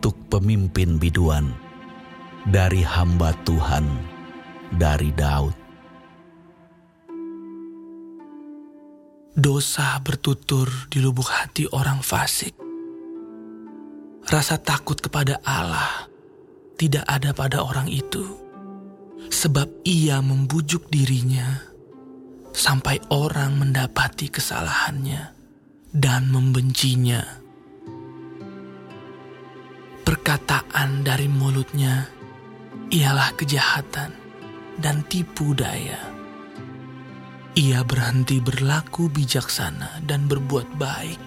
untuk pemimpin biduan dari hamba Tuhan dari Daud. Dosa bertutur di lubuk hati orang fasik. Rasa takut kepada Allah tidak ada pada orang itu, sebab ia membujuk dirinya sampai orang mendapati kesalahannya dan membencinya. Perkataan dari mulutnya ialah kejahatan dan tipu daya. Ia berhenti berlaku bijaksana dan berbuat baik.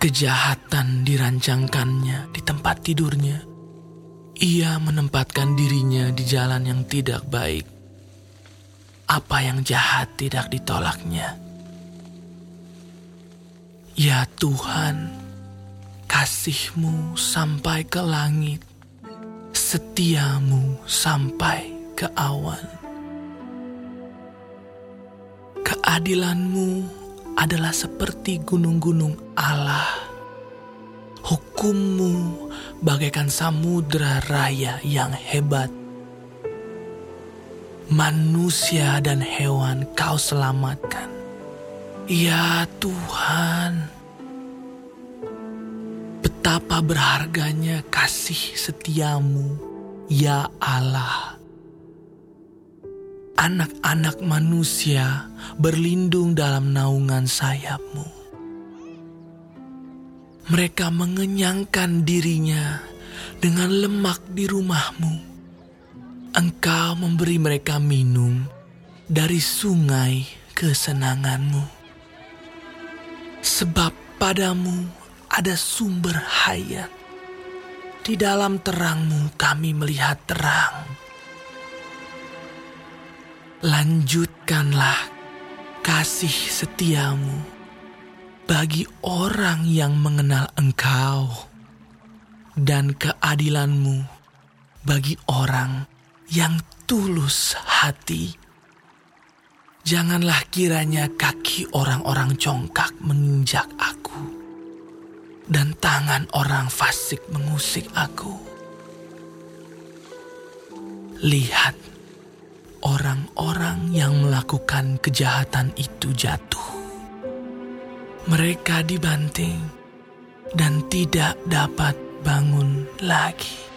Kejahatan dirancangkannya di tempat tidurnya. Ia menempatkan dirinya di jalan yang tidak baik. Apa yang jahat tidak ditolaknya. Ya Tuhan, kasihmu sampai ke langit, setiamu sampai ke awan. Keadilanmu adalah seperti gunung-gunung Allah. Hukummu bagaikan samudra raya yang hebat. Manusia dan hewan kau selamatkan. Ya Tuhan, betapa berharganya kasih setiamu, ya Allah anak-anak manusia berlindung dalam naungan sayapmu. Mereka mengenyangkan dirinya dengan lemak di rumahmu. Engkau memberi mereka minum dari sungai kesenanganmu. Sebab padamu ada sumber hayat. Di dalam terangmu kami melihat terang lanjutkanlah kasih setiamu bagi orang yang mengenal engkau dan keadilanmu bagi orang yang tulus hati. Janganlah kiranya kaki orang-orang congkak menginjak aku dan tangan orang fasik mengusik aku. Lihat, orang-orang yang melakukan kejahatan itu jatuh. Mereka dibanting dan tidak dapat bangun lagi.